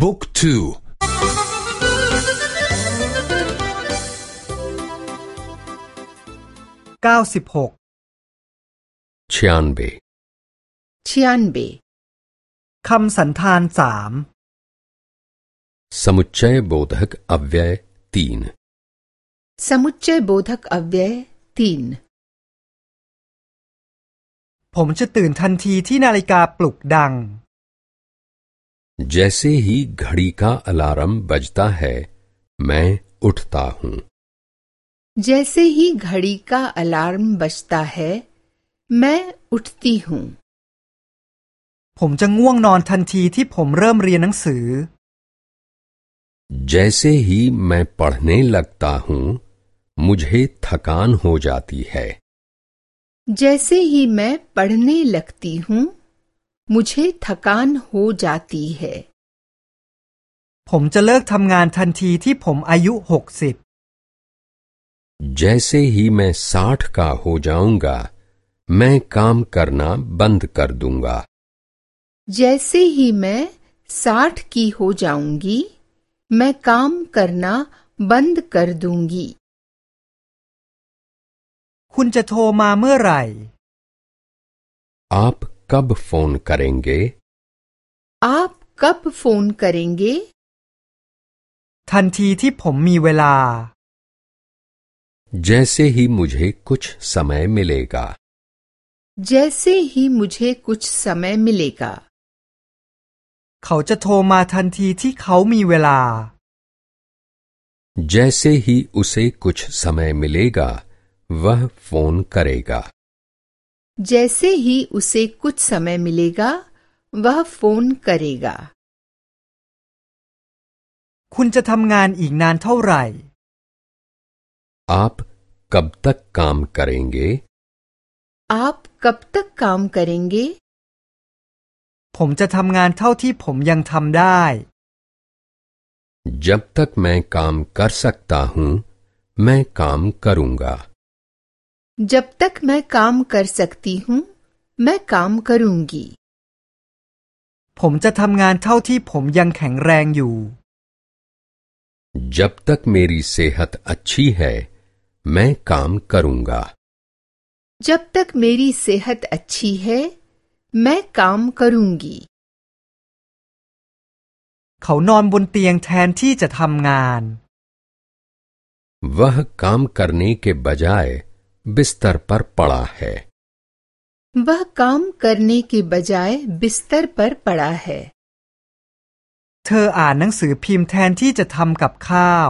บุ๊กทูเก้าสิบหกเชียนเบเชียนเบคำสันธานสามสมุจเจโบธกอเวยตีนสมุจเจโบธกอเวยตีนผมจะตื่นทันทีที่นาฬิกาปลุกดัง जैसे ही घड़ी का अलार्म बजता है मैं उठता हूँ जैसे ही घड़ी का अलार्म बजता है मैं उठती हूँ ผมจะง่วงนอนทันทีที่ผมเริ่มเรียนหนังสือ जैसे ही मैं पढ़ने लगता हूँ मुझे थकान हो जाती है जैसे ही मैं पढ़ने लगती हूँ मुझे थकान हो जाती है ผมจะเลิกทำงานทันทีที่ผมอายุหกสิบ जैसे ही मैं साठ का हो जाऊंगा मैं काम करना बंद कर दूंगा जैसे ही मैं साठ की हो जाऊंगी मैं काम करना बंद कर दूंगी คุณจะโทรมาเมื่อไหร่ आप कब फोन करेंगे आप कब फोन करेंगे ทันทีที่ผมมีเวลา जैसे ही मुझे कुछ समय मिलेगा जैसे ही मुझे कुछ समय मिलेगा เขาจะโทรมาทันทีที่เขามีเวลา जैसे ही उसे कुछ समय मिलेगा वह फोन करेगा जैसे ही उसे कुछ समय मिलेगा वह फोन करेगा คุณจะทำงานอีกนานเท่าไหร่ आप कब तक काम करेंगे आप कब तक काम करेंगे ผมจะทำงานเท่าที่ผมยังทำได้ जब तक मैं काम कर सकता हूँ मैं काम करूँगा जब तक मैं काम कर सकती हूँ मैं काम करूंगी ผมจะทำงานเท่าที่ผมยังแข็งแรงอยู่ जब तक मेरी सेहत अच्छी है मैं काम करूँगा जब तक मेरी सेहत अच्छी है मैं काम करूंगी เขานอนบนเตียงแทนที่จะทำงาน वह काम करने के बजाय बिस्तर पर पड़ा है वह काम करने के बजाय बिस्तर पर पड़ा है เธออ่านหนังสือพิมพ์แทนที่จะทำกับข้าว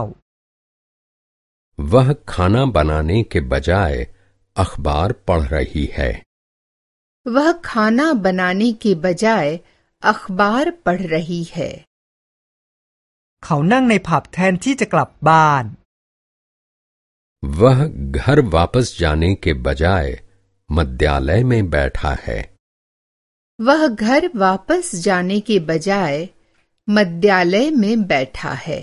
वह खाना बनाने के बजाय अखबार पढ़ रही है वह खाना बनाने के बजाय अखबार पढ़ रही है เขานั่งในผับแทนที่จะกลับบ้าน वह घर वापस जाने के बजाय मध्यालय में बैठा है वह घर वापस जाने के बजाय मध्यालय में बैठा है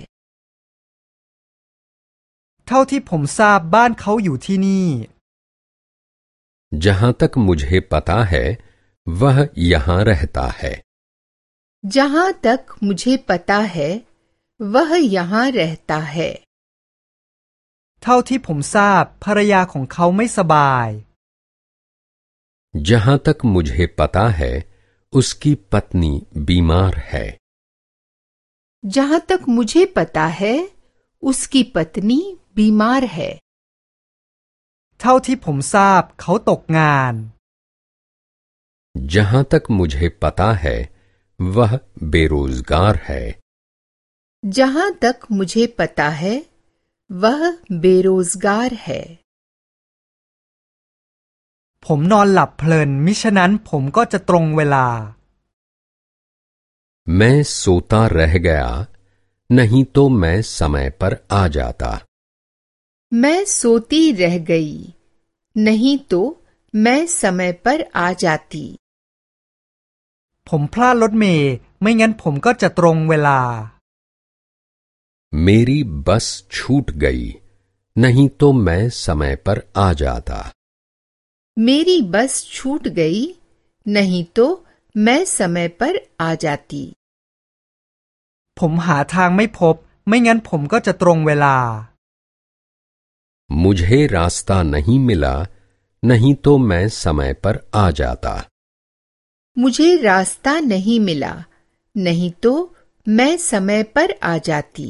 เท่าที่ผมทราบบ้านเขาอยู่ที่นี่ जहां तक मुझे पता है वह यहाँ रहता है जहां तक मुझे पता है वह यहाँ रहता है เท่าที่ผมทราบภรรยาของเขาไม่สบาย जहां तक मुझे पता है उसकी पत्नी बीमार है जहां तक मुझे पता है उसकी पत्नी बीमार है เท่าที่ผมทราบเขาตกงาน जहां तक मुझे पता है वह बेरोजगार है जहां तक मुझे पता है वह बेरोजगार है ผมนอนหลับเพลิน มิฉะนั้นผมก็จะตรงเวลา मैं सोता रह गया नहीं तो मैं समय पर आ जाता मैं सोती रह गई नहीं तो मैं समय पर आ जाती ผมพลาดรถเมย์ไม่งั้นผมก็จะตรงเวลา मेरी बस छूट गई नहीं तो मैं समय पर आ जाता मेरी बस छूट गई नहीं तो मैं समय पर आ जाती ผมหาทางไม่พบ ไม่งั้นผมก็จะตรงเวลา मुझे रास्ता नहीं मिला नहीं तो मैं समय पर आ जाता मुझे रास्ता नहीं मिला नहीं तो मैं समय पर आ जाती